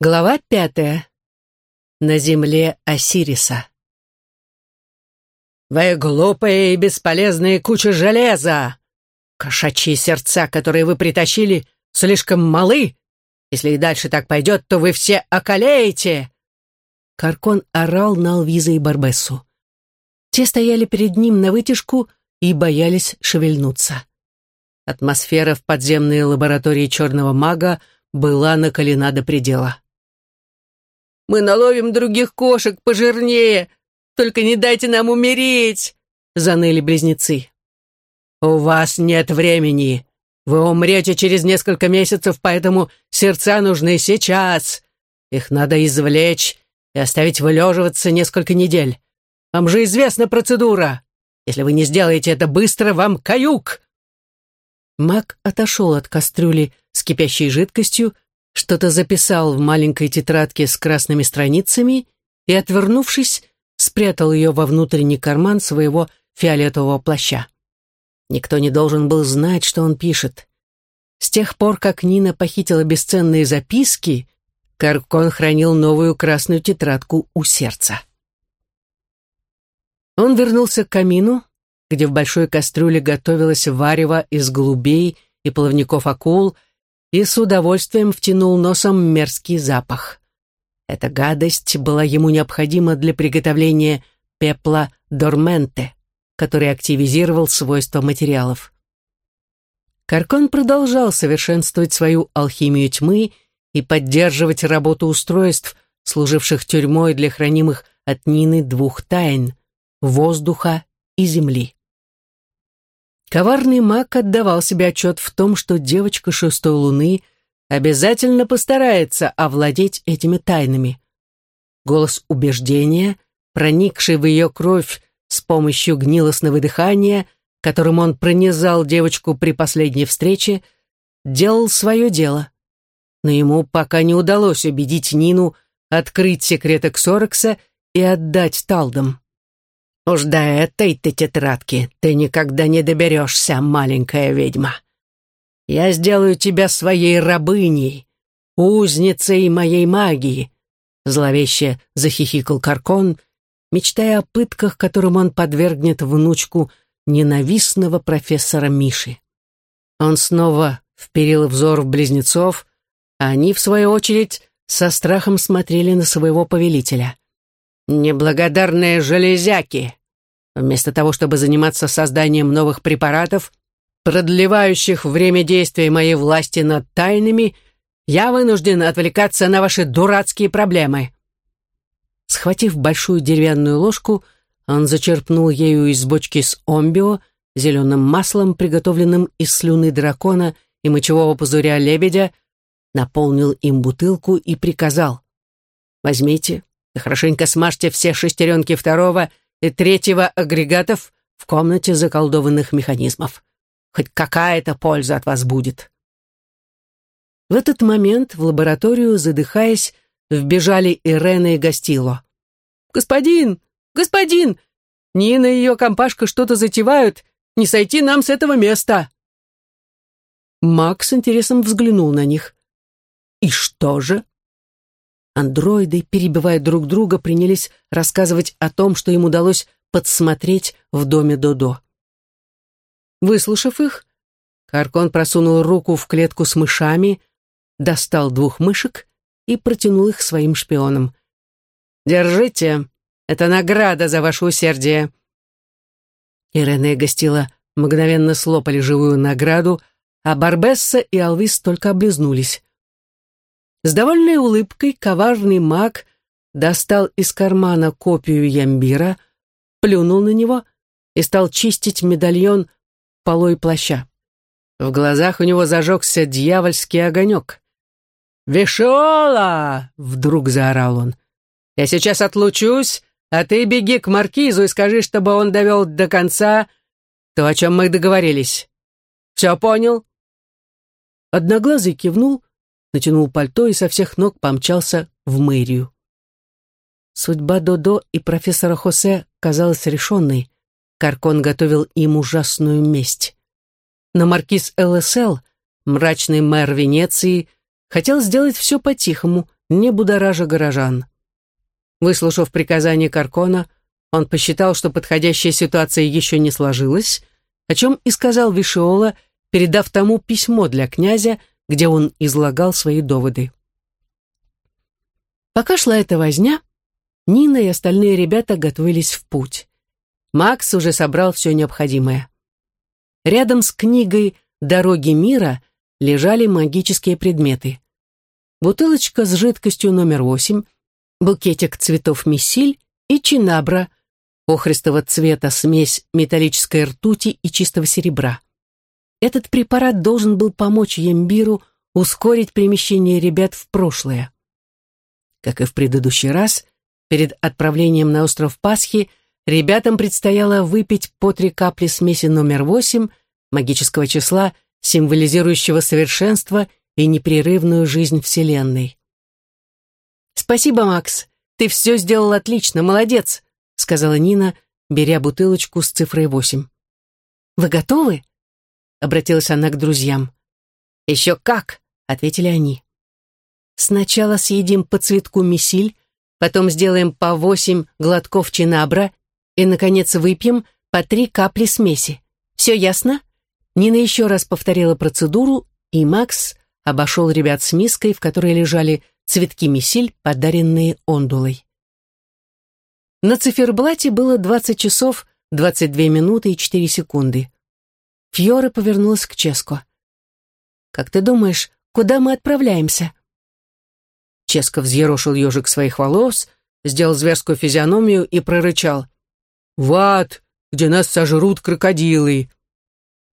Глава пятая. На земле Осириса. «Вы глупые и бесполезные куча железа! Кошачьи сердца, которые вы притащили, слишком малы. Если и дальше так пойдет, то вы все околеете!» Каркон орал на Алвиза и Барбессу. Те стояли перед ним на вытяжку и боялись шевельнуться. Атмосфера в подземной лаборатории черного мага была накалена до предела. Мы наловим других кошек пожирнее. Только не дайте нам умереть!» — заныли близнецы. «У вас нет времени. Вы умрете через несколько месяцев, поэтому сердца нужны сейчас. Их надо извлечь и оставить вылеживаться несколько недель. Вам же известна процедура. Если вы не сделаете это быстро, вам каюк!» Мак отошел от кастрюли с кипящей жидкостью что-то записал в маленькой тетрадке с красными страницами и, отвернувшись, спрятал ее во внутренний карман своего фиолетового плаща. Никто не должен был знать, что он пишет. С тех пор, как Нина похитила бесценные записки, Каркон хранил новую красную тетрадку у сердца. Он вернулся к камину, где в большой кастрюле готовилось варево из голубей и плавников акул, и с удовольствием втянул носом мерзкий запах. Эта гадость была ему необходима для приготовления пепла дорменте, который активизировал свойства материалов. Каркон продолжал совершенствовать свою алхимию тьмы и поддерживать работу устройств, служивших тюрьмой для хранимых от Нины двух тайн — воздуха и земли. Коварный маг отдавал себе отчет в том, что девочка шестой луны обязательно постарается овладеть этими тайнами. Голос убеждения, проникший в ее кровь с помощью гнилостного дыхания, которым он пронизал девочку при последней встрече, делал свое дело. Но ему пока не удалось убедить Нину открыть секреты Ксорокса и отдать Талдам. Уж до этой-то тетрадки ты никогда не доберешься, маленькая ведьма. Я сделаю тебя своей рабыней, узницей моей магии, зловеще захихикал Каркон, мечтая о пытках, которым он подвергнет внучку ненавистного профессора Миши. Он снова вперил взор в близнецов, а они, в свою очередь, со страхом смотрели на своего повелителя. Неблагодарные железяки! Вместо того, чтобы заниматься созданием новых препаратов, продлевающих время действия моей власти над тайнами, я вынужден отвлекаться на ваши дурацкие проблемы. Схватив большую деревянную ложку, он зачерпнул ею из бочки с омбио, зеленым маслом, приготовленным из слюны дракона и мочевого пузыря лебедя, наполнил им бутылку и приказал. «Возьмите, и хорошенько смажьте все шестеренки второго и третьего агрегатов в комнате заколдованных механизмов. Хоть какая-то польза от вас будет. В этот момент в лабораторию, задыхаясь, вбежали Ирена и Гастило. «Господин! Господин! Нина и ее компашка что-то затевают. Не сойти нам с этого места!» Макс с интересом взглянул на них. «И что же?» Андроиды, перебивая друг друга, принялись рассказывать о том, что им удалось подсмотреть в доме Додо. Выслушав их, Каркон просунул руку в клетку с мышами, достал двух мышек и протянул их своим шпионам. «Держите, это награда за ваше усердие». Ирена и Гостила мгновенно слопали живую награду, а Барбесса и Алвис только облизнулись. С довольной улыбкой коварный маг достал из кармана копию ямбира, плюнул на него и стал чистить медальон полой плаща. В глазах у него зажегся дьявольский огонек. «Вишола!» — вдруг заорал он. «Я сейчас отлучусь, а ты беги к маркизу и скажи, чтобы он довел до конца то, о чем мы договорились. Все понял?» Одноглазый кивнул, натянул пальто и со всех ног помчался в мэрию. Судьба Додо и профессора Хосе казалась решенной. Каркон готовил им ужасную месть. Но маркиз ЛСЛ, мрачный мэр Венеции, хотел сделать все по-тихому, не будоража горожан. Выслушав приказание Каркона, он посчитал, что подходящая ситуация еще не сложилась, о чем и сказал Вишиола, передав тому письмо для князя, где он излагал свои доводы. Пока шла эта возня, Нина и остальные ребята готовились в путь. Макс уже собрал все необходимое. Рядом с книгой «Дороги мира» лежали магические предметы. Бутылочка с жидкостью номер восемь, букетик цветов мисиль и чинабра, охристого цвета смесь металлической ртути и чистого серебра. Этот препарат должен был помочь Ембиру ускорить перемещение ребят в прошлое. Как и в предыдущий раз, перед отправлением на остров Пасхи ребятам предстояло выпить по три капли смеси номер восемь магического числа, символизирующего совершенство и непрерывную жизнь Вселенной. «Спасибо, Макс, ты все сделал отлично, молодец», сказала Нина, беря бутылочку с цифрой восемь. «Вы готовы?» Обратилась она к друзьям. «Еще как!» — ответили они. «Сначала съедим по цветку месиль, потом сделаем по восемь глотков чинабра и, наконец, выпьем по три капли смеси. Все ясно?» Нина еще раз повторила процедуру, и Макс обошел ребят с миской, в которой лежали цветки месиль, подаренные ондулой. На циферблате было 20 часов, 22 минуты и 4 секунды. Фьора повернулась к Ческо. «Как ты думаешь, куда мы отправляемся?» Ческо взъерошил ежик своих волос, сделал зверскую физиономию и прорычал. «В ад, где нас сожрут крокодилы!»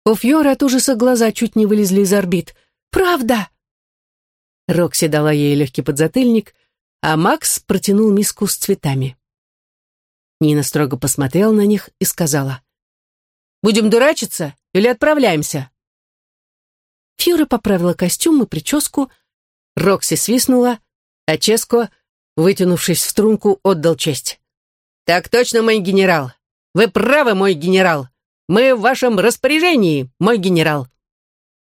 У Фьоры от ужаса глаза чуть не вылезли из орбит. «Правда!» Рокси дала ей легкий подзатыльник, а Макс протянул миску с цветами. Нина строго посмотрела на них и сказала. «Будем дурачиться или отправляемся?» Фьюра поправила костюм и прическу, Рокси свистнула, а Ческо, вытянувшись в струнку, отдал честь. «Так точно, мой генерал! Вы правы, мой генерал! Мы в вашем распоряжении, мой генерал!»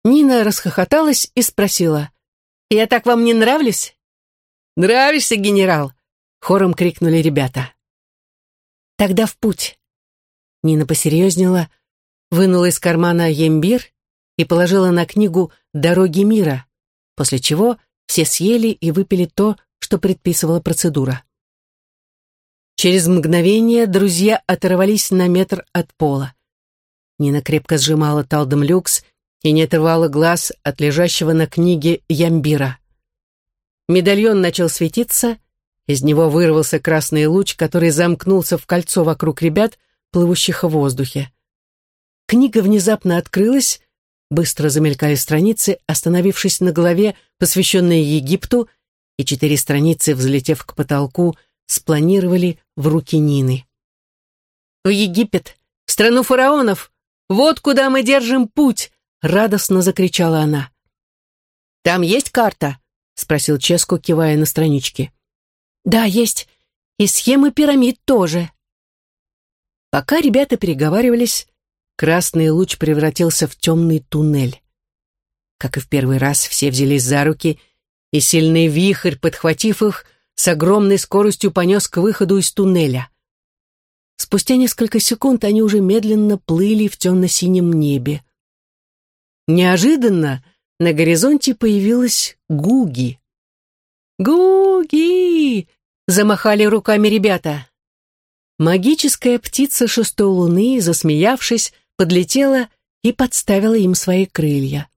Нина расхохоталась и спросила. «Я так вам не нравлюсь?» «Нравишься, генерал!» — хором крикнули ребята. «Тогда в путь!» Нина посерьезнела, вынула из кармана ембир и положила на книгу «Дороги мира», после чего все съели и выпили то, что предписывала процедура. Через мгновение друзья оторвались на метр от пола. Нина крепко сжимала талдом люкс и не отрывала глаз от лежащего на книге ямбира. Медальон начал светиться, из него вырвался красный луч, который замкнулся в кольцо вокруг ребят, плывущих в воздухе. Книга внезапно открылась, быстро замелькали страницы, остановившись на главе, посвященной Египту, и четыре страницы, взлетев к потолку, спланировали в руки Нины. «В Египет! В страну фараонов! Вот куда мы держим путь!» — радостно закричала она. «Там есть карта?» — спросил Ческо, кивая на странички. «Да, есть. И схемы пирамид тоже». Пока ребята переговаривались, красный луч превратился в темный туннель. Как и в первый раз, все взялись за руки, и сильный вихрь, подхватив их, с огромной скоростью понес к выходу из туннеля. Спустя несколько секунд они уже медленно плыли в темно-синем небе. Неожиданно на горизонте появилась Гуги. «Гуги!» — замахали руками ребята. Магическая птица шестой луны, засмеявшись, подлетела и подставила им свои крылья.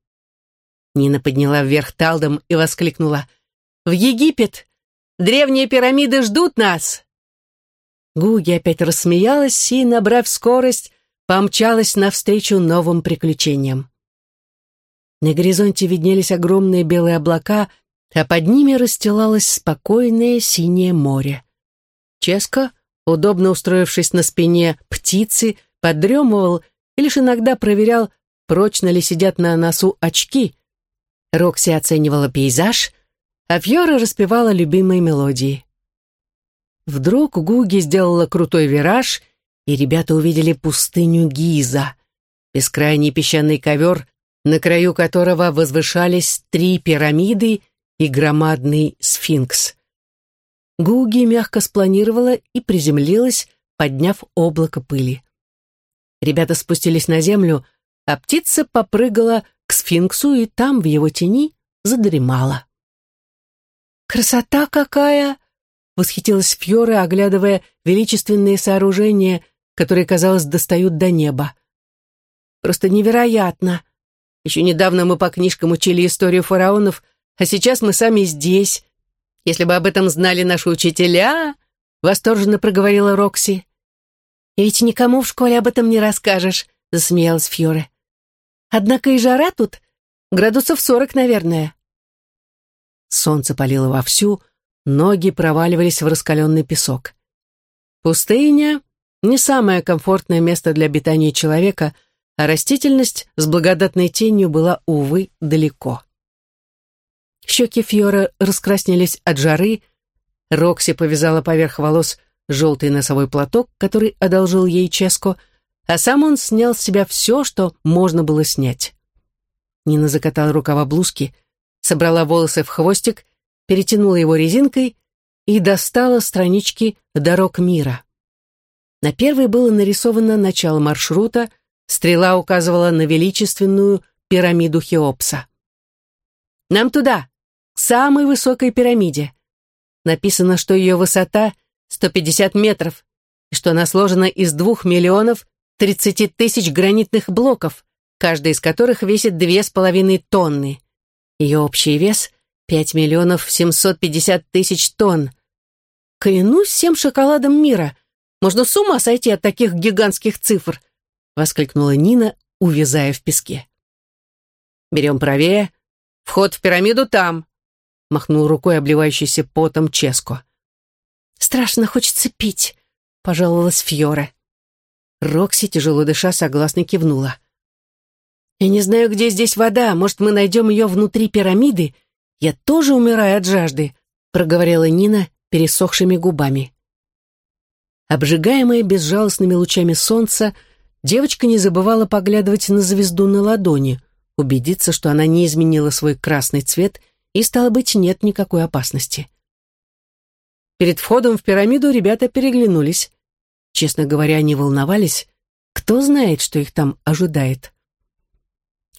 Нина подняла вверх талдом и воскликнула. «В Египет! Древние пирамиды ждут нас!» Гуги опять рассмеялась и, набрав скорость, помчалась навстречу новым приключениям. На горизонте виднелись огромные белые облака, а под ними расстилалось спокойное синее море. Ческо, удобно устроившись на спине птицы, подремывал и лишь иногда проверял, прочно ли сидят на носу очки. Рокси оценивала пейзаж, а Фьора распевала любимые мелодии. Вдруг Гуги сделала крутой вираж, и ребята увидели пустыню Гиза, бескрайний песчаный ковер, на краю которого возвышались три пирамиды и громадный сфинкс. Гуги мягко спланировала и приземлилась, подняв облако пыли. Ребята спустились на землю, а птица попрыгала к сфинксу и там, в его тени, задремала. «Красота какая!» — восхитилась Фьора, оглядывая величественные сооружения, которые, казалось, достают до неба. «Просто невероятно! Еще недавно мы по книжкам учили историю фараонов, а сейчас мы сами здесь. Если бы об этом знали наши учителя...» — восторженно проговорила Рокси. «И ведь никому в школе об этом не расскажешь», — засмеялась Фьоре. «Однако и жара тут градусов сорок, наверное». Солнце палило вовсю, ноги проваливались в раскаленный песок. Пустыня — не самое комфортное место для обитания человека, а растительность с благодатной тенью была, увы, далеко. Щеки Фьора раскраснелись от жары, Рокси повязала поверх волос желтый носовой платок, который одолжил ей Ческо, а сам он снял с себя все, что можно было снять. Нина закатала рукава блузки — собрала волосы в хвостик, перетянула его резинкой и достала странички «Дорог мира». На первой было нарисовано начало маршрута, стрела указывала на величественную пирамиду Хеопса. «Нам туда, самой высокой пирамиде. Написано, что ее высота 150 метров, и что она сложена из двух миллионов 30 тысяч гранитных блоков, каждый из которых весит две с половиной тонны. Ее общий вес — 5 миллионов 750 тысяч тонн. Клянусь всем шоколадом мира. Можно с ума сойти от таких гигантских цифр, воскликнула Нина, увязая в песке. Берем правее. Вход в пирамиду там, махнул рукой обливающийся потом Ческо. Страшно хочется пить, пожаловалась Фьора. Рокси, тяжело дыша, согласно кивнула. Я не знаю, где здесь вода. Может, мы найдем ее внутри пирамиды? Я тоже умираю от жажды», — проговорила Нина пересохшими губами. Обжигаемая безжалостными лучами солнца, девочка не забывала поглядывать на звезду на ладони, убедиться, что она не изменила свой красный цвет и, стало быть, нет никакой опасности. Перед входом в пирамиду ребята переглянулись. Честно говоря, они волновались. Кто знает, что их там ожидает.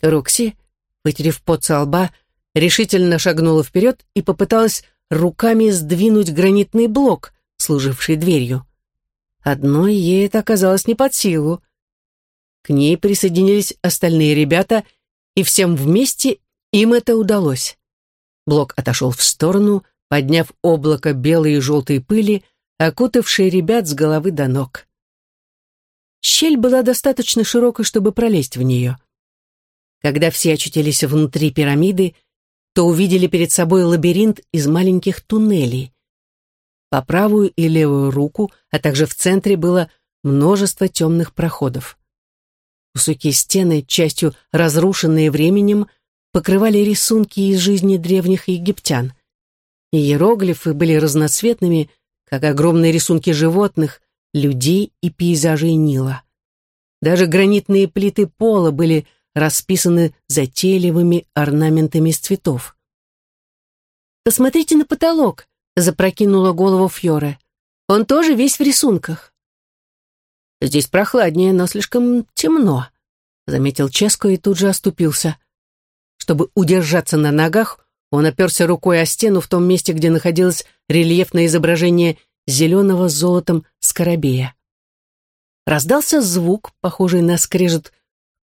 Рокси, вытерев пот со лба, решительно шагнула вперед и попыталась руками сдвинуть гранитный блок, служивший дверью. Одной ей это оказалось не под силу. К ней присоединились остальные ребята, и всем вместе им это удалось. Блок отошел в сторону, подняв облако белой и желтой пыли, окутавшей ребят с головы до ног. Щель была достаточно широкой, чтобы пролезть в нее. Когда все очутились внутри пирамиды, то увидели перед собой лабиринт из маленьких туннелей. По правую и левую руку, а также в центре было множество темных проходов. Высокие стены, частью разрушенные временем, покрывали рисунки из жизни древних египтян. Иероглифы были разноцветными, как огромные рисунки животных, людей и пейзажей Нила. Даже гранитные плиты пола были расписаны затейливыми орнаментами из цветов. «Посмотрите на потолок», — запрокинула голову Фьоре. «Он тоже весь в рисунках». «Здесь прохладнее, но слишком темно», — заметил Ческо и тут же оступился. Чтобы удержаться на ногах, он оперся рукой о стену в том месте, где находилось рельефное изображение зеленого с золотом скоробея. Раздался звук, похожий на скрежет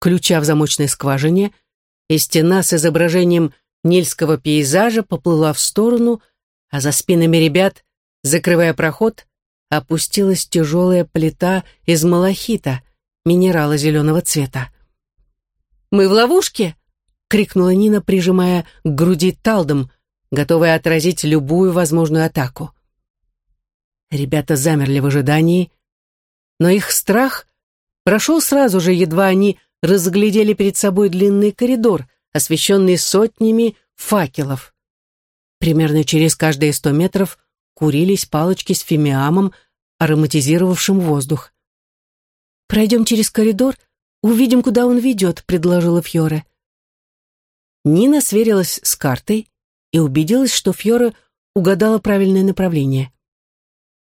ключа в замочной скважине, и стена с изображением нильского пейзажа поплыла в сторону, а за спинами ребят, закрывая проход, опустилась тяжелая плита из малахита, минерала зеленого цвета. «Мы в ловушке!» — крикнула Нина, прижимая к груди талдом, готовая отразить любую возможную атаку. Ребята замерли в ожидании, но их страх прошел сразу же, едва они разглядели перед собой длинный коридор, освещенный сотнями факелов. Примерно через каждые сто метров курились палочки с фимиамом, ароматизировавшим воздух. «Пройдем через коридор, увидим, куда он ведет», — предложила Фьоре. Нина сверилась с картой и убедилась, что Фьора угадала правильное направление.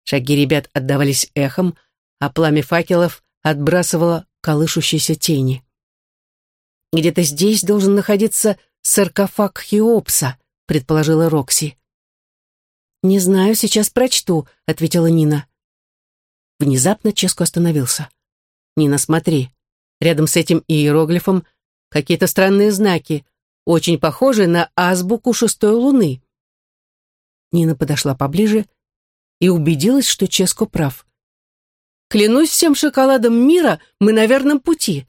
Шаги ребят отдавались эхом, а пламя факелов отбрасывало колышущиеся тени. «Где-то здесь должен находиться саркофаг Хеопса», — предположила Рокси. «Не знаю, сейчас прочту», — ответила Нина. Внезапно Ческо остановился. «Нина, смотри. Рядом с этим иероглифом какие-то странные знаки, очень похожие на азбуку шестой луны». Нина подошла поближе и убедилась, что Ческо прав. «Клянусь всем шоколадом мира, мы на верном пути.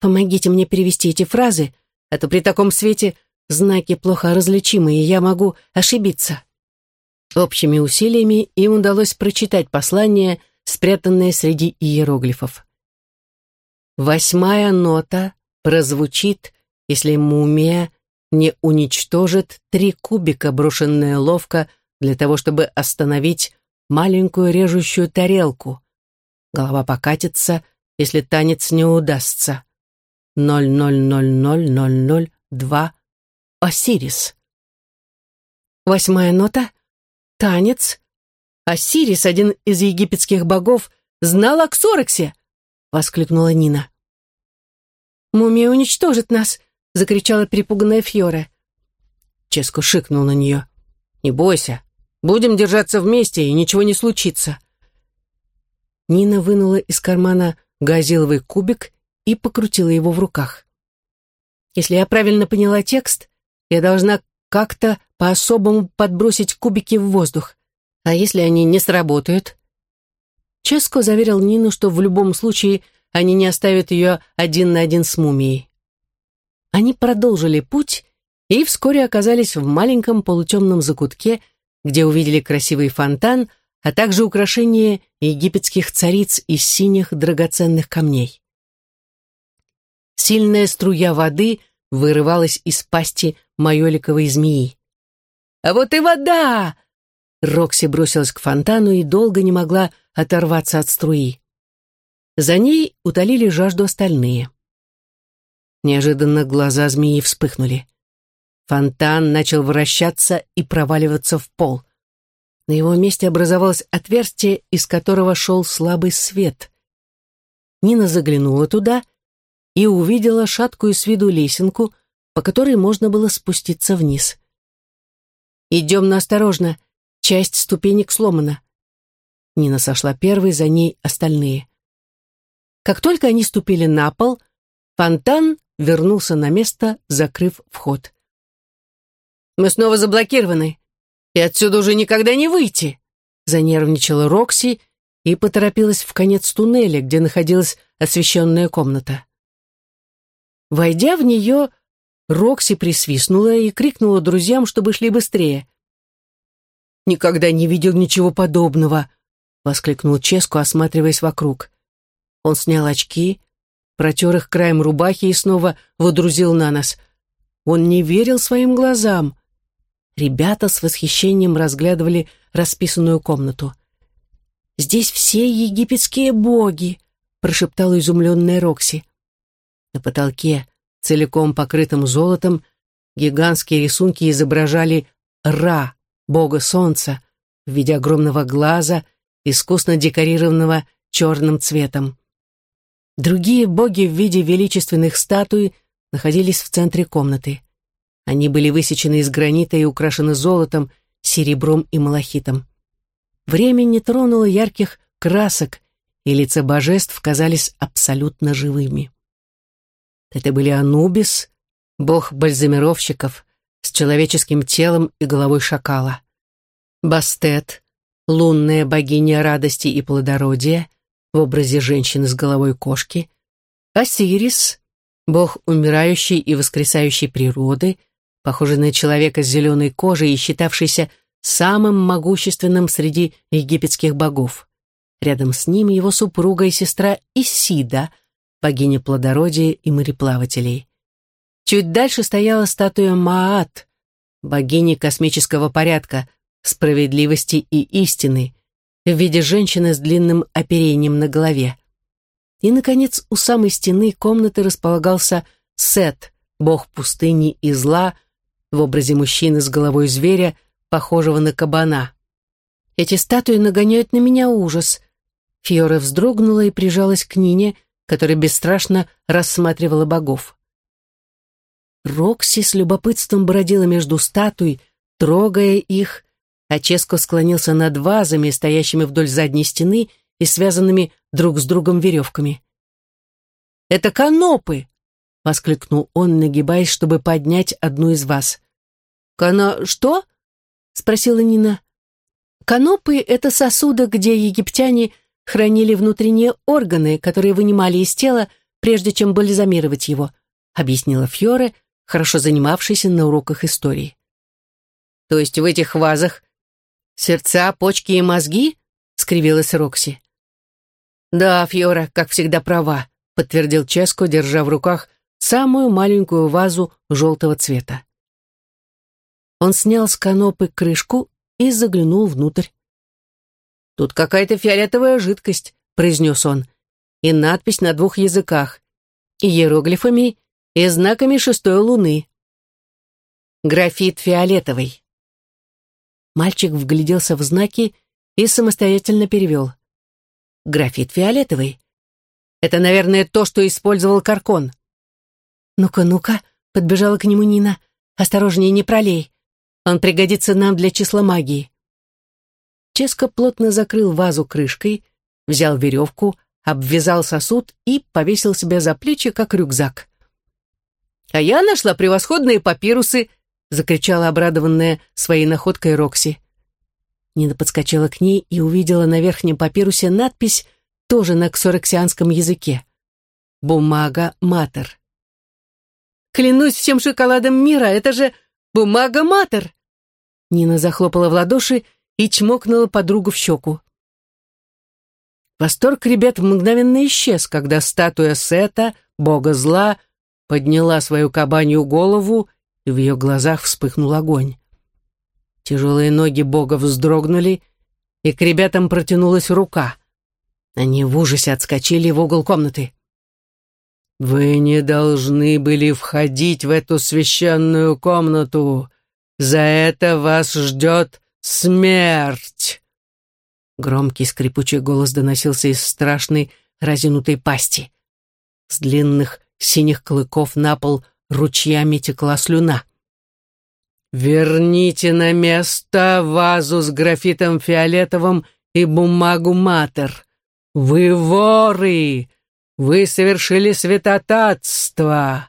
Помогите мне перевести эти фразы, а то при таком свете знаки плохо различимы, и я могу ошибиться». Общими усилиями им удалось прочитать послание — спрятанные среди иероглифов. Восьмая нота прозвучит, если мумия не уничтожит три кубика, брошенные ловко для того, чтобы остановить маленькую режущую тарелку. Голова покатится, если танец не удастся. Ноль ноль ноль ноль ноль ноль два Осирис. Восьмая нота — танец, Осирис, один из египетских богов, знал о Ксорексе!» — воскликнула Нина. «Мумия уничтожит нас!» — закричала перепуганная Фьора. Ческо шикнул на нее. «Не бойся, будем держаться вместе, и ничего не случится». Нина вынула из кармана газиловый кубик и покрутила его в руках. «Если я правильно поняла текст, я должна как-то по-особому подбросить кубики в воздух. А если они не сработают? Ческо заверил Нину, что в любом случае они не оставят ее один на один с мумией. Они продолжили путь и вскоре оказались в маленьком полутемном закутке, где увидели красивый фонтан, а также украшения египетских цариц из синих драгоценных камней. Сильная струя воды вырывалась из пасти майоликовой змеи. «А вот и вода!» Рокси бросилась к фонтану и долго не могла оторваться от струи. За ней утолили жажду остальные. Неожиданно глаза змеи вспыхнули. Фонтан начал вращаться и проваливаться в пол. На его месте образовалось отверстие, из которого шел слабый свет. Нина заглянула туда и увидела шаткую с виду лесенку, по которой можно было спуститься вниз. «Идем осторожно», Часть ступенек сломана. Нина сошла первой, за ней остальные. Как только они ступили на пол, фонтан вернулся на место, закрыв вход. «Мы снова заблокированы, и отсюда уже никогда не выйти!» Занервничала Рокси и поторопилась в конец туннеля, где находилась освещенная комната. Войдя в нее, Рокси присвистнула и крикнула друзьям, чтобы шли быстрее. Никогда не видел ничего подобного!» — воскликнул Ческу, осматриваясь вокруг. Он снял очки, протер их краем рубахи и снова водрузил на нос. Он не верил своим глазам. Ребята с восхищением разглядывали расписанную комнату. «Здесь все египетские боги!» — прошептала изумленная Рокси. На потолке, целиком покрытым золотом, гигантские рисунки изображали Ра, бога солнца, в виде огромного глаза, искусно декорированного черным цветом. Другие боги в виде величественных статуй находились в центре комнаты. Они были высечены из гранита и украшены золотом, серебром и малахитом. Время не тронуло ярких красок, и лица божеств казались абсолютно живыми. Это были Анубис, бог бальзамировщиков, с человеческим телом и головой шакала. Бастет, лунная богиня радости и плодородия, в образе женщины с головой кошки. Осирис, бог умирающей и воскресающей природы, похожий на человека с зеленой кожей и считавшийся самым могущественным среди египетских богов. Рядом с ним его супруга и сестра Исида, богиня плодородия и мореплавателей. Чуть дальше стояла статуя Маат, богини космического порядка, справедливости и истины, в виде женщины с длинным оперением на голове. И, наконец, у самой стены комнаты располагался Сет, бог пустыни и зла, в образе мужчины с головой зверя, похожего на кабана. «Эти статуи нагоняют на меня ужас». Фиора вздрогнула и прижалась к Нине, которая бесстрашно рассматривала богов. Рокси с любопытством бродила между статуй, трогая их, а Ческо склонился над вазами, стоящими вдоль задней стены и связанными друг с другом веревками. «Это канопы!» — воскликнул он, нагибаясь, чтобы поднять одну из ваз. «Кано... что?» — спросила Нина. «Канопы — это сосуды, где египтяне хранили внутренние органы, которые вынимали из тела, прежде чем бальзамировать его», — объяснила Фьоре, хорошо занимавшийся на уроках истории. «То есть в этих вазах сердца, почки и мозги?» — скривилась Рокси. «Да, Фьора, как всегда, права», — подтвердил Ческо, держа в руках самую маленькую вазу желтого цвета. Он снял с канопы крышку и заглянул внутрь. «Тут какая-то фиолетовая жидкость», — произнес он, и надпись на двух языках, иероглифами и знаками шестой луны. Графит фиолетовый. Мальчик вгляделся в знаки и самостоятельно перевел. Графит фиолетовый. Это, наверное, то, что использовал Каркон. «Ну-ка, ну-ка», — подбежала к нему Нина. «Осторожнее, не пролей. Он пригодится нам для числа магии». Ческо плотно закрыл вазу крышкой, взял веревку, обвязал сосуд и повесил себя за плечи, как рюкзак. «А я нашла превосходные папирусы!» — закричала обрадованная своей находкой Рокси. Нина подскочила к ней и увидела на верхнем папирусе надпись, тоже на ксороксианском языке. «Бумага Матер». «Клянусь всем шоколадом мира, это же бумага Матер!» Нина захлопала в ладоши и чмокнула подругу в щеку. Восторг ребят мгновенно исчез, когда статуя Сета, бога зла, подняла свою кабанью голову, и в ее глазах вспыхнул огонь. Тяжелые ноги бога вздрогнули, и к ребятам протянулась рука. Они в ужасе отскочили в угол комнаты. «Вы не должны были входить в эту священную комнату. За это вас ждет смерть!» Громкий скрипучий голос доносился из страшной разинутой пасти. С длинных синих клыков на пол ручьями текла слюна. «Верните на место вазу с графитом фиолетовым и бумагу матер. Вы воры! Вы совершили святотатство!»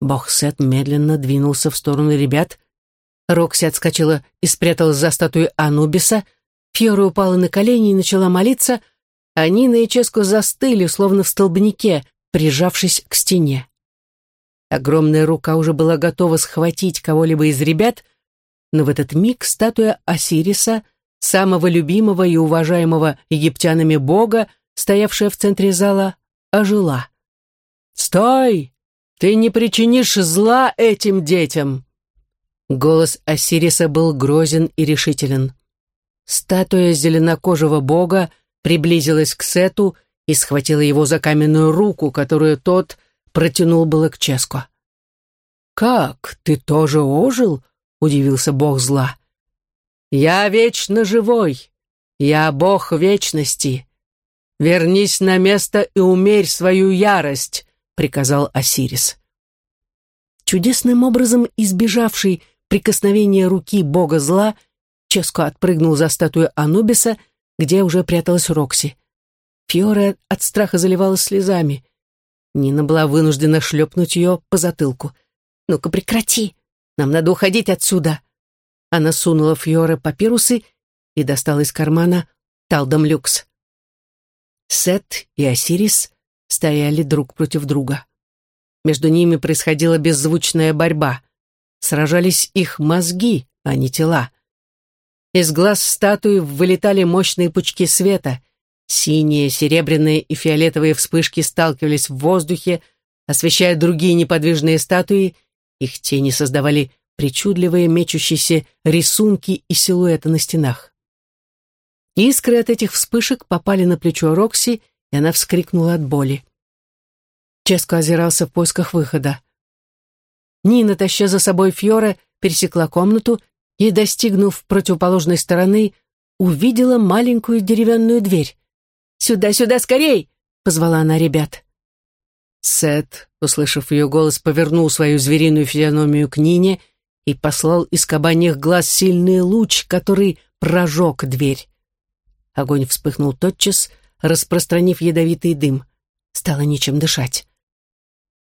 Бог Сет медленно двинулся в сторону ребят. Рокси отскочила и спряталась за статуей Анубиса. Фьора упала на колени и начала молиться, а Нина и застыли, словно в столбнике, прижавшись к стене. Огромная рука уже была готова схватить кого-либо из ребят, но в этот миг статуя Осириса, самого любимого и уважаемого египтянами бога, стоявшая в центре зала, ожила. «Стой! Ты не причинишь зла этим детям!» Голос Осириса был грозен и решителен. Статуя зеленокожего бога приблизилась к Сету и схватила его за каменную руку, которую тот протянул было к Ческо. «Как, ты тоже ожил?» — удивился бог зла. «Я вечно живой. Я бог вечности. Вернись на место и умерь свою ярость», — приказал Осирис. Чудесным образом избежавший прикосновения руки бога зла, Ческо отпрыгнул за статую Анубиса, где уже пряталась Рокси. Фьора от страха заливалась слезами. Нина была вынуждена шлепнуть ее по затылку. «Ну-ка прекрати! Нам надо уходить отсюда!» Она сунула Фьоре папирусы и достала из кармана талдом люкс. Сет и Осирис стояли друг против друга. Между ними происходила беззвучная борьба. Сражались их мозги, а не тела. Из глаз статуи вылетали мощные пучки света — Синие, серебряные и фиолетовые вспышки сталкивались в воздухе, освещая другие неподвижные статуи, их тени создавали причудливые мечущиеся рисунки и силуэты на стенах. Искры от этих вспышек попали на плечо Рокси, и она вскрикнула от боли. Ческо озирался в поисках выхода. Нина, таща за собой Фьора, пересекла комнату и, достигнув противоположной стороны, увидела маленькую деревянную дверь. «Сюда, сюда, скорей!» — позвала она ребят. Сет, услышав ее голос, повернул свою звериную физиономию к Нине и послал из кабаньих глаз сильный луч, который прожег дверь. Огонь вспыхнул тотчас, распространив ядовитый дым. Стало нечем дышать.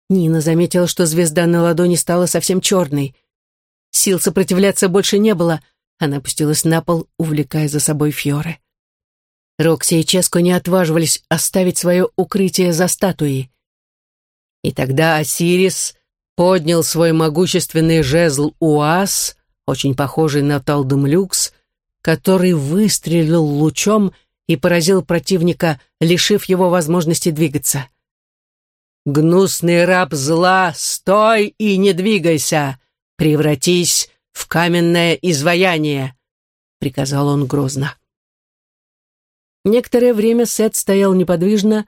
Нина заметила, что звезда на ладони стала совсем черной. Сил сопротивляться больше не было. Она опустилась на пол, увлекая за собой Фьоры. Рокси и Ческо не отваживались оставить свое укрытие за статуей. И тогда Осирис поднял свой могущественный жезл Уас, очень похожий на Талдумлюкс, который выстрелил лучом и поразил противника, лишив его возможности двигаться. «Гнусный раб зла, стой и не двигайся! Превратись в каменное изваяние!» — приказал он грозно. Некоторое время Сет стоял неподвижно,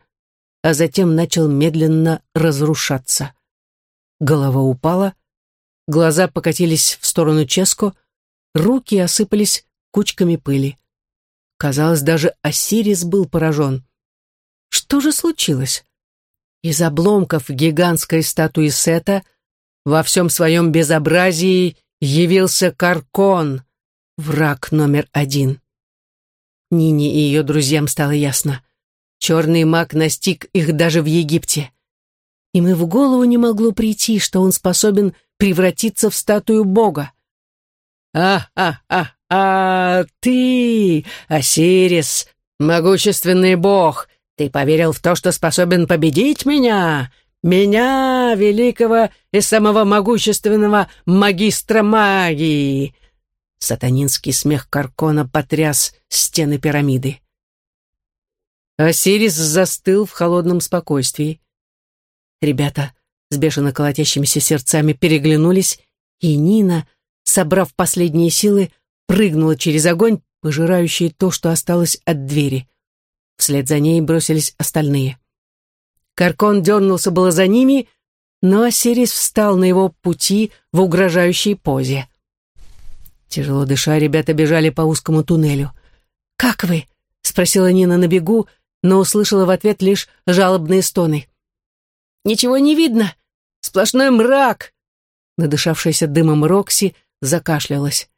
а затем начал медленно разрушаться. Голова упала, глаза покатились в сторону Ческо, руки осыпались кучками пыли. Казалось, даже Осирис был поражен. Что же случилось? Из обломков гигантской статуи Сета во всем своем безобразии явился Каркон, враг номер один. Нине и ее друзьям стало ясно. Черный маг настиг их даже в Египте. Им и в голову не могло прийти, что он способен превратиться в статую бога. «А-а-а! А ты, Осирис, могущественный бог, ты поверил в то, что способен победить меня? Меня, великого и самого могущественного магистра магии!» Сатанинский смех Каркона потряс стены пирамиды. Осирис застыл в холодном спокойствии. Ребята с бешено колотящимися сердцами переглянулись, и Нина, собрав последние силы, прыгнула через огонь, пожирающий то, что осталось от двери. Вслед за ней бросились остальные. Каркон дернулся было за ними, но Осирис встал на его пути в угрожающей позе. Тяжело дыша, ребята бежали по узкому туннелю. «Как вы?» — спросила Нина на бегу, но услышала в ответ лишь жалобные стоны. «Ничего не видно! Сплошной мрак!» Надышавшаяся дымом Рокси закашлялась.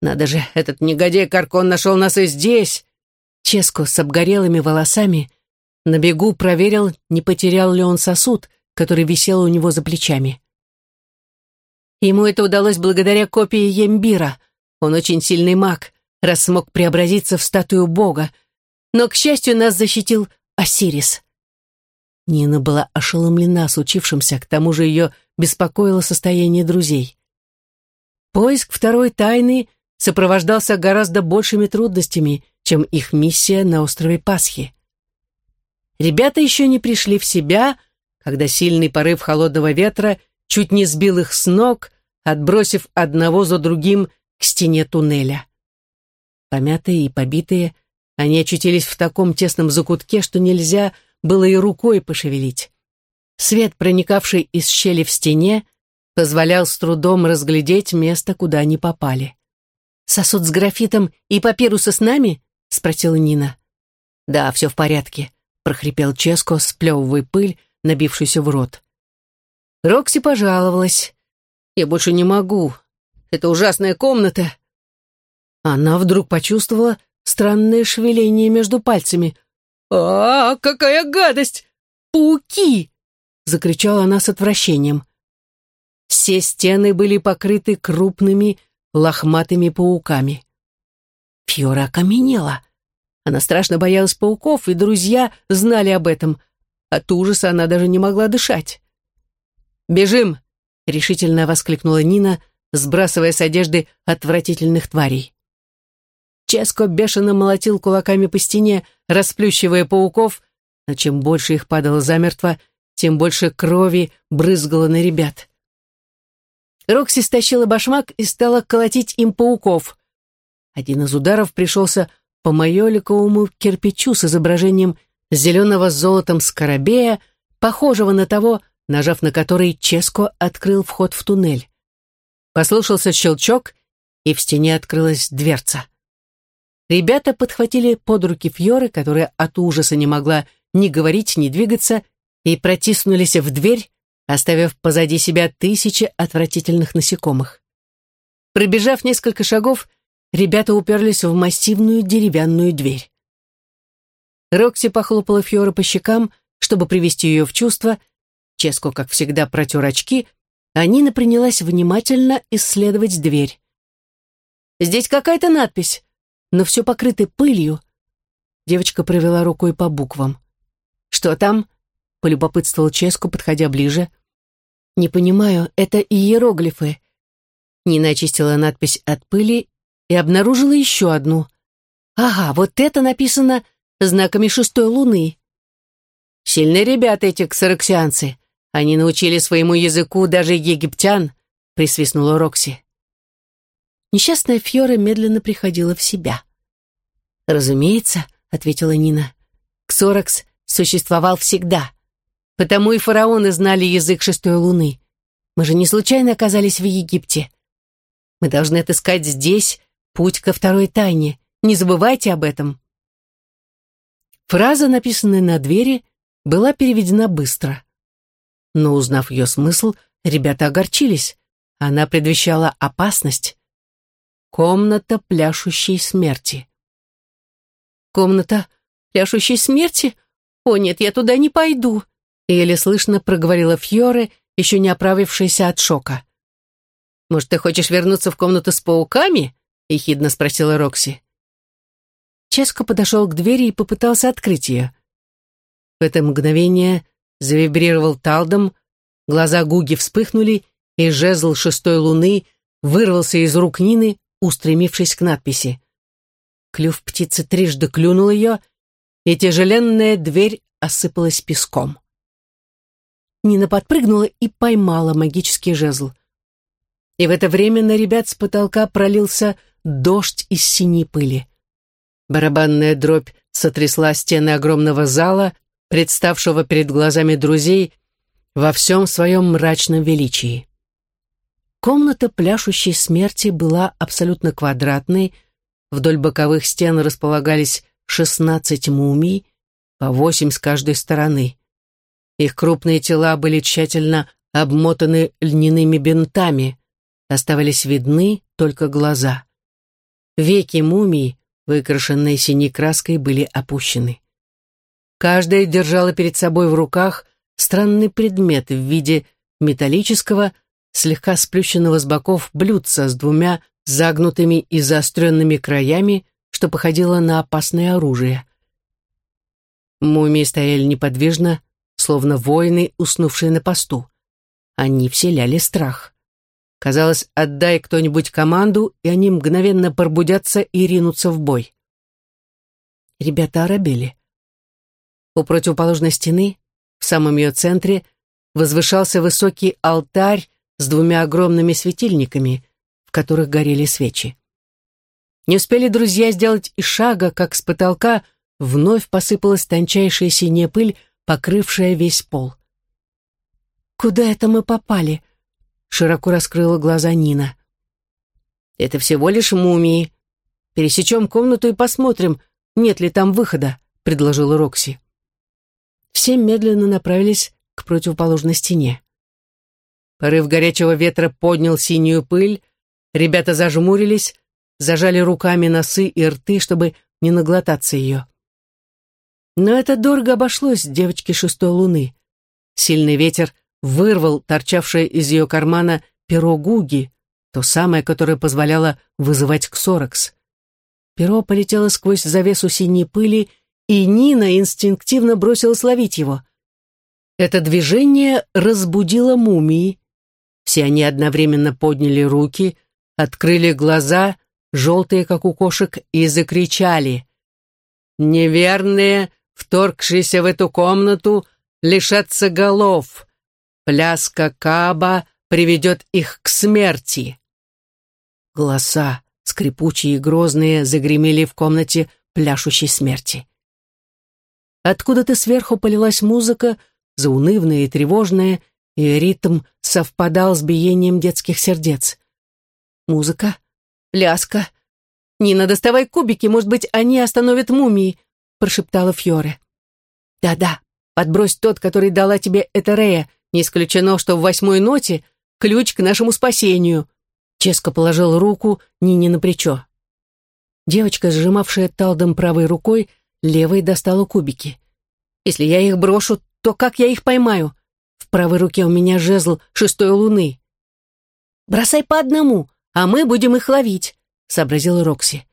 «Надо же, этот негодяй Каркон нашел нас и здесь!» Ческо с обгорелыми волосами на бегу проверил, не потерял ли он сосуд, который висел у него за плечами. Ему это удалось благодаря копии Ембира. Он очень сильный маг, раз смог преобразиться в статую бога. Но, к счастью, нас защитил Осирис. Нина была ошеломлена случившимся, к тому же ее беспокоило состояние друзей. Поиск второй тайны сопровождался гораздо большими трудностями, чем их миссия на острове Пасхи. Ребята еще не пришли в себя, когда сильный порыв холодного ветра чуть не сбил их с ног, отбросив одного за другим к стене туннеля. Помятые и побитые, они очутились в таком тесном закутке, что нельзя было и рукой пошевелить. Свет, проникавший из щели в стене, позволял с трудом разглядеть место, куда они попали. «Сосуд с графитом и папирусы с нами?» — спросила Нина. «Да, все в порядке», — прохрипел Ческо, сплевывая пыль, набившуюся в рот. Рокси пожаловалась. «Я больше не могу. Это ужасная комната». Она вдруг почувствовала странное шевеление между пальцами. «А, какая гадость! Пауки!» — закричала она с отвращением. Все стены были покрыты крупными лохматыми пауками. Фьора окаменела. Она страшно боялась пауков, и друзья знали об этом. От ужаса она даже не могла дышать. «Бежим!» — решительно воскликнула Нина, сбрасывая с одежды отвратительных тварей. Ческо бешено молотил кулаками по стене, расплющивая пауков, но чем больше их падало замертво, тем больше крови брызгало на ребят. Рокси стащила башмак и стала колотить им пауков. Один из ударов пришелся по майоликовому кирпичу с изображением зеленого золотом скоробея, похожего на того, нажав на который, Ческо открыл вход в туннель. Послушался щелчок, и в стене открылась дверца. Ребята подхватили под руки Фьоры, которая от ужаса не могла ни говорить, ни двигаться, и протиснулись в дверь, оставив позади себя тысячи отвратительных насекомых. Пробежав несколько шагов, ребята уперлись в массивную деревянную дверь. Рокси похлопала Фьора по щекам, чтобы привести ее в чувство. Ческо, как всегда, протер очки, а Нина принялась внимательно исследовать дверь. «Здесь какая-то надпись, но все покрыто пылью». Девочка провела рукой по буквам. «Что там?» — полюбопытствовал Ческу, подходя ближе. «Не понимаю, это иероглифы». Нина очистила надпись от пыли и обнаружила еще одну. «Ага, вот это написано знаками шестой луны». «Сильные ребята эти ксараксианцы. Они научили своему языку даже египтян», — присвистнула Рокси. Несчастная Фьора медленно приходила в себя. «Разумеется», — ответила Нина. «Ксоракс существовал всегда. Потому и фараоны знали язык шестой луны. Мы же не случайно оказались в Египте. Мы должны отыскать здесь путь ко второй тайне. Не забывайте об этом. Фраза, написанная на двери, была переведена быстро. Но, узнав ее смысл, ребята огорчились. Она предвещала опасность. Комната пляшущей смерти. Комната пляшущей смерти? «О нет, я туда не пойду», — еле слышно проговорила Фьоре, еще не оправившаяся от шока. «Может, ты хочешь вернуться в комнату с пауками?» — ехидно спросила Рокси. Ческо подошел к двери и попытался открыть ее. В это мгновение завибрировал талдом, глаза Гуги вспыхнули, и жезл шестой луны вырвался из рук Нины, устремившись к надписи. Клюв птицы трижды клюнул ее, и тяжеленная дверь осыпалась песком. Нина подпрыгнула и поймала магический жезл. И в это время на ребят с потолка пролился дождь из синей пыли. Барабанная дробь сотрясла стены огромного зала, представшего перед глазами друзей во всем своем мрачном величии. Комната пляшущей смерти была абсолютно квадратной, вдоль боковых стен располагались шестнадцать мумий, по восемь с каждой стороны. Их крупные тела были тщательно обмотаны льняными бинтами, оставались видны только глаза. Веки мумий, выкрашенные синей краской, были опущены. Каждая держала перед собой в руках странный предмет в виде металлического, слегка сплющенного с боков блюдца с двумя загнутыми и заостренными краями, что походило на опасное оружие. Мумии стояли неподвижно, словно воины, уснувшие на посту. Они вселяли страх. Казалось, отдай кто-нибудь команду, и они мгновенно пробудятся и ринутся в бой. Ребята оробели. У противоположной стены, в самом ее центре, возвышался высокий алтарь с двумя огромными светильниками, в которых горели свечи. Не успели друзья сделать и шага, как с потолка вновь посыпалась тончайшая синяя пыль, покрывшая весь пол. «Куда это мы попали?» — широко раскрыла глаза Нина. «Это всего лишь мумии. Пересечем комнату и посмотрим, нет ли там выхода», — предложила Рокси. Все медленно направились к противоположной стене. Порыв горячего ветра поднял синюю пыль, ребята зажмурились, зажали руками носы и рты, чтобы не наглотаться ее. Но это дорого обошлось девочке шестой луны. Сильный ветер вырвал торчавшее из ее кармана перо Гуги, то самое, которое позволяло вызывать ксоракс. Перо полетело сквозь завесу синей пыли, и Нина инстинктивно бросилась ловить его. Это движение разбудило мумии. Все они одновременно подняли руки, открыли глаза желтые, как у кошек, и закричали. «Неверные, вторгшиеся в эту комнату, лишатся голов. Пляска Каба приведет их к смерти». Голоса, скрипучие и грозные, загремели в комнате пляшущей смерти. Откуда-то сверху полилась музыка, заунывная и тревожная, и ритм совпадал с биением детских сердец. Музыка, пляска. «Нина, доставай кубики, может быть, они остановят мумии», — прошептала Фьоре. «Да-да, подбрось тот, который дала тебе Этерея. Не исключено, что в восьмой ноте ключ к нашему спасению». Ческо положил руку Нине на плечо. Девочка, сжимавшая талдом правой рукой, левой достала кубики. «Если я их брошу, то как я их поймаю? В правой руке у меня жезл шестой луны». «Бросай по одному, а мы будем их ловить», — сообразила Рокси.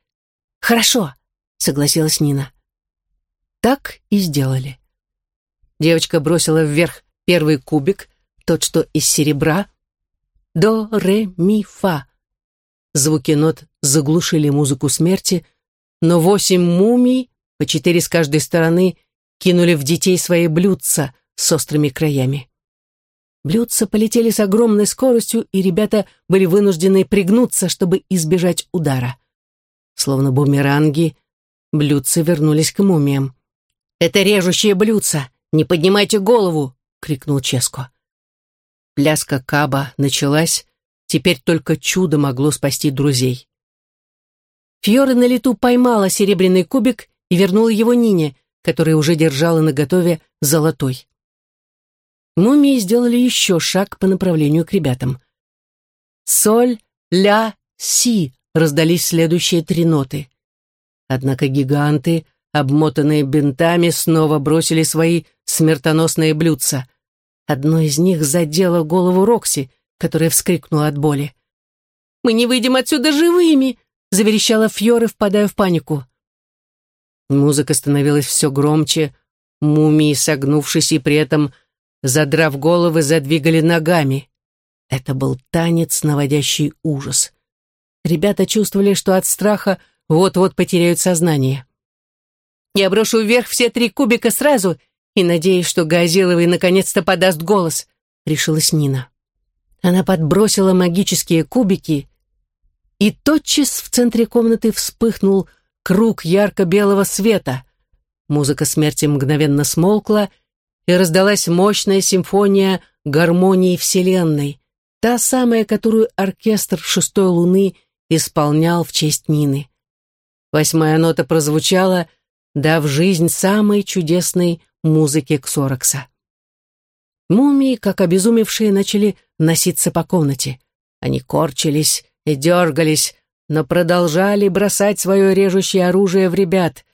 «Хорошо», — согласилась Нина. Так и сделали. Девочка бросила вверх первый кубик, тот, что из серебра. До, ре, ми, фа. Звуки нот заглушили музыку смерти, но восемь мумий, по четыре с каждой стороны, кинули в детей свои блюдца с острыми краями. Блюдца полетели с огромной скоростью, и ребята были вынуждены пригнуться, чтобы избежать удара. Словно бумеранги, блюдца вернулись к мумиям. «Это режущие блюдца! Не поднимайте голову!» — крикнул Ческо. Пляска Каба началась, теперь только чудо могло спасти друзей. Фьора на лету поймала серебряный кубик и вернула его Нине, которая уже держала наготове золотой. Мумии сделали еще шаг по направлению к ребятам. «Соль, ля, си» раздались следующие три ноты. Однако гиганты, обмотанные бинтами, снова бросили свои смертоносные блюдца. Одно из них задело голову Рокси, которая вскрикнула от боли. «Мы не выйдем отсюда живыми!» — заверещала Фьора, впадая в панику. Музыка становилась все громче, мумии, согнувшись и при этом задрав головы, задвигали ногами. Это был танец, наводящий ужас. Ребята чувствовали, что от страха вот-вот потеряют сознание. «Я брошу вверх все три кубика сразу и надеюсь, что Газиловый наконец-то подаст голос», — решилась Нина. Она подбросила магические кубики, и тотчас в центре комнаты вспыхнул круг ярко-белого света. Музыка смерти мгновенно смолкла, и раздалась мощная симфония гармонии Вселенной, та самая, которую оркестр шестой луны исполнял в честь Нины. Восьмая нота прозвучала, дав жизнь самой чудесной музыке Ксорокса. Мумии, как обезумевшие, начали носиться по комнате. Они корчились и дергались, но продолжали бросать свое режущее оружие в ребят.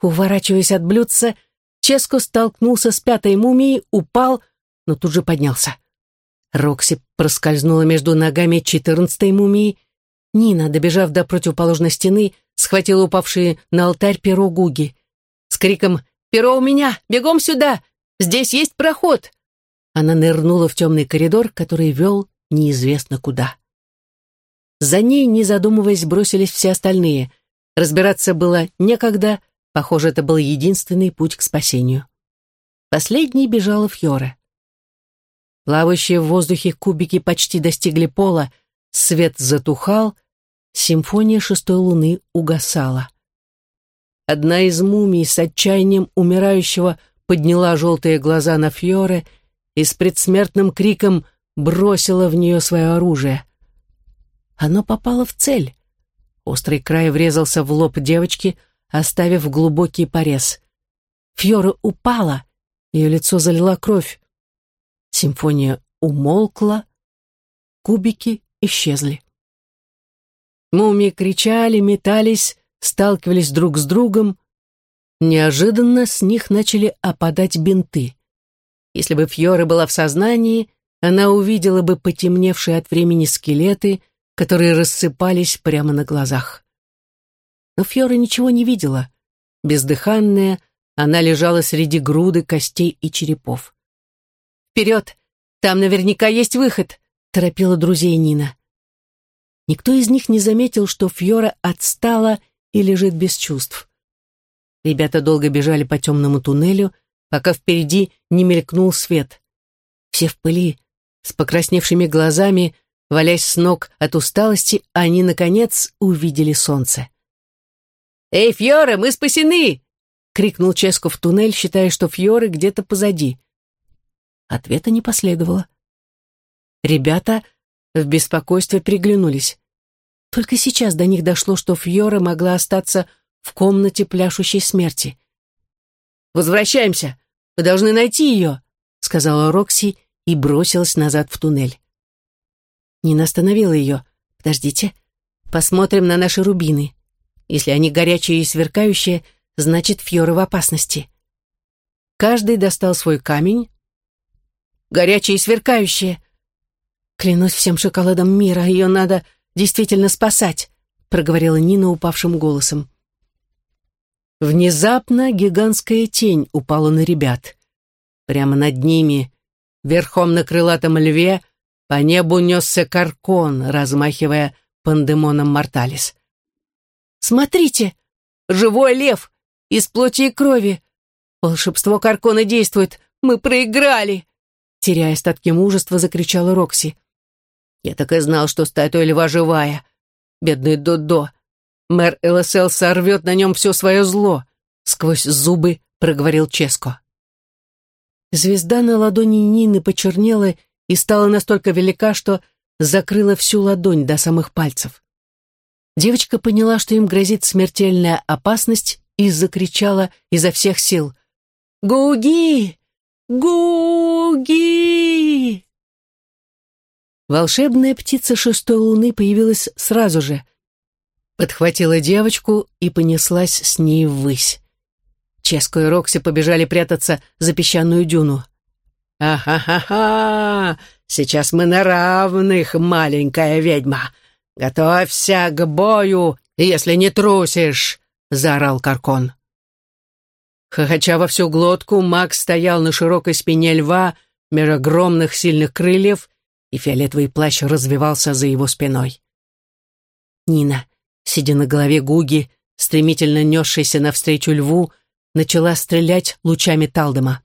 Уворачиваясь от блюдца, Ческо столкнулся с пятой мумией, упал, но тут же поднялся. Рокси проскользнула между ногами четырнадцатой мумии. Нина, добежав до противоположной стены, схватила упавшие на алтарь перо Гуги. С криком «Перо у меня! Бегом сюда! Здесь есть проход!» Она нырнула в темный коридор, который вел неизвестно куда. За ней, не задумываясь, бросились все остальные. Разбираться было некогда, Похоже, это был единственный путь к спасению. Последней бежала Фьора. Плавающие в воздухе кубики почти достигли пола, свет затухал, симфония шестой луны угасала. Одна из мумий с отчаянием умирающего подняла желтые глаза на Фьоре и с предсмертным криком бросила в нее свое оружие. Оно попало в цель. Острый край врезался в лоб девочки, оставив глубокий порез. Фьора упала, ее лицо залила кровь. Симфония умолкла, кубики исчезли. Мумии кричали, метались, сталкивались друг с другом. Неожиданно с них начали опадать бинты. Если бы Фьора была в сознании, она увидела бы потемневшие от времени скелеты, которые рассыпались прямо на глазах. Но Фьора ничего не видела. Бездыханная, она лежала среди груды костей и черепов. «Вперед! Там наверняка есть выход!» — торопила друзей Нина. Никто из них не заметил, что Фьора отстала и лежит без чувств. Ребята долго бежали по темному туннелю, пока впереди не мелькнул свет. Все в пыли, с покрасневшими глазами, валясь с ног от усталости, они, наконец, увидели солнце. «Эй, Фьоре, мы спасены!» — крикнул Ческо в туннель, считая, что Фьоры где-то позади. Ответа не последовало. Ребята в беспокойстве приглянулись. Только сейчас до них дошло, что Фьора могла остаться в комнате пляшущей смерти. «Возвращаемся! Мы должны найти ее!» — сказала Рокси и бросилась назад в туннель. Нина остановила ее. «Подождите, посмотрим на наши рубины. Если они горячие и сверкающие, значит, Фьора в опасности». Каждый достал свой камень. «Горячие и сверкающие!» «Клянусь всем шоколадом мира, ее надо действительно спасать», проговорила Нина упавшим голосом. Внезапно гигантская тень упала на ребят. Прямо над ними, верхом на крылатом льве, по небу несся каркон, размахивая пандемоном морталис. «Смотрите! Живой лев! Из плоти и крови! Волшебство каркона действует! Мы проиграли!» Теряя остатки мужества, закричала Рокси. Я так и знал, что статуя льва живая. Бедный Додо. Мэр ЛСЛ сорвет на нем все свое зло. Сквозь зубы проговорил Ческо. Звезда на ладони Нины почернела и стала настолько велика, что закрыла всю ладонь до самых пальцев. Девочка поняла, что им грозит смертельная опасность, и закричала изо всех сил. «Гуги! Гуги!» Волшебная птица шестой луны появилась сразу же. Подхватила девочку и понеслась с ней ввысь. Ческо и Рокси побежали прятаться за песчаную дюну. «Ха-ха-ха! Сейчас мы на равных, маленькая ведьма! Готовься к бою, если не трусишь!» — заорал Каркон. Хохоча во всю глотку, Макс стоял на широкой спине льва, меж огромных сильных крыльев и фиолетовый плащ развивался за его спиной. Нина, сидя на голове Гуги, стремительно несшейся навстречу льву, начала стрелять лучами Талдема.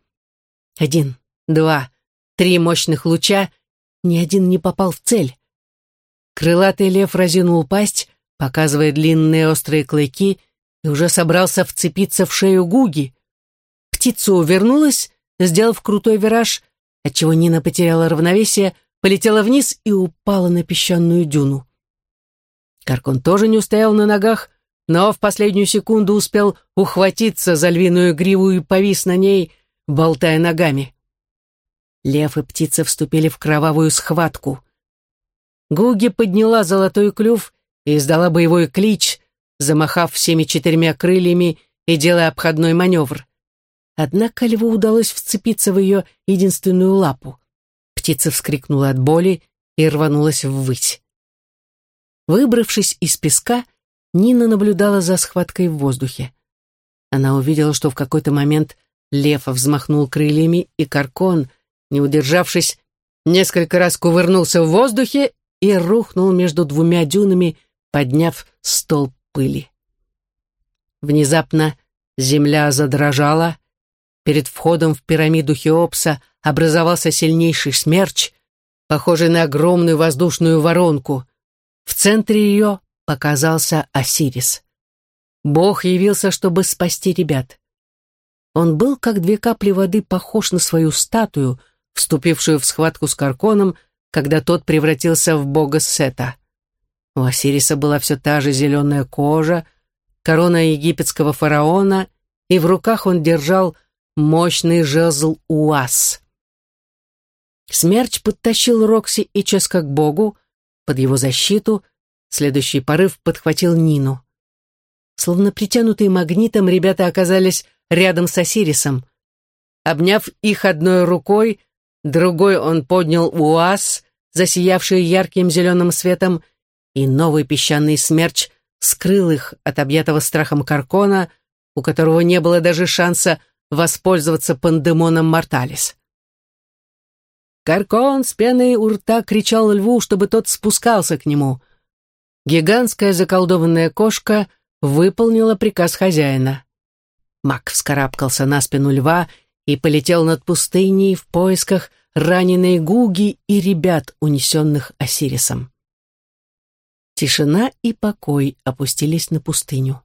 Один, два, три мощных луча, ни один не попал в цель. Крылатый лев разинул пасть, показывая длинные острые клыки, и уже собрался вцепиться в шею Гуги. Птица увернулась, сделав крутой вираж, отчего Нина потеряла равновесие, полетела вниз и упала на песчаную дюну. Каркон тоже не устоял на ногах, но в последнюю секунду успел ухватиться за львиную гриву и повис на ней, болтая ногами. Лев и птица вступили в кровавую схватку. Гуги подняла золотой клюв и издала боевой клич, замахав всеми четырьмя крыльями и делая обходной маневр. Однако льву удалось вцепиться в ее единственную лапу. Птица вскрикнула от боли и рванулась ввысь. Выбравшись из песка, Нина наблюдала за схваткой в воздухе. Она увидела, что в какой-то момент лев взмахнул крыльями, и Каркон, не удержавшись, несколько раз кувырнулся в воздухе и рухнул между двумя дюнами, подняв столб пыли. Внезапно земля задрожала, перед входом в пирамиду Хеопса образовался сильнейший смерч, похожий на огромную воздушную воронку. В центре ее показался Осирис. Бог явился, чтобы спасти ребят. Он был, как две капли воды, похож на свою статую, вступившую в схватку с Карконом, когда тот превратился в бога Сета. У Осириса была все та же зеленая кожа, корона египетского фараона, и в руках он держал мощный жезл Уас. Смерч подтащил Рокси и Ческа к Богу, под его защиту, следующий порыв подхватил Нину. Словно притянутые магнитом, ребята оказались рядом с Осирисом. Обняв их одной рукой, другой он поднял УАЗ, засиявший ярким зеленым светом, и новый песчаный смерч скрыл их от объятого страхом Каркона, у которого не было даже шанса воспользоваться пандемоном Морталис. Каркон с пеной у рта кричал льву, чтобы тот спускался к нему. Гигантская заколдованная кошка выполнила приказ хозяина. Мак вскарабкался на спину льва и полетел над пустыней в поисках раненой Гуги и ребят, унесенных Осирисом. Тишина и покой опустились на пустыню.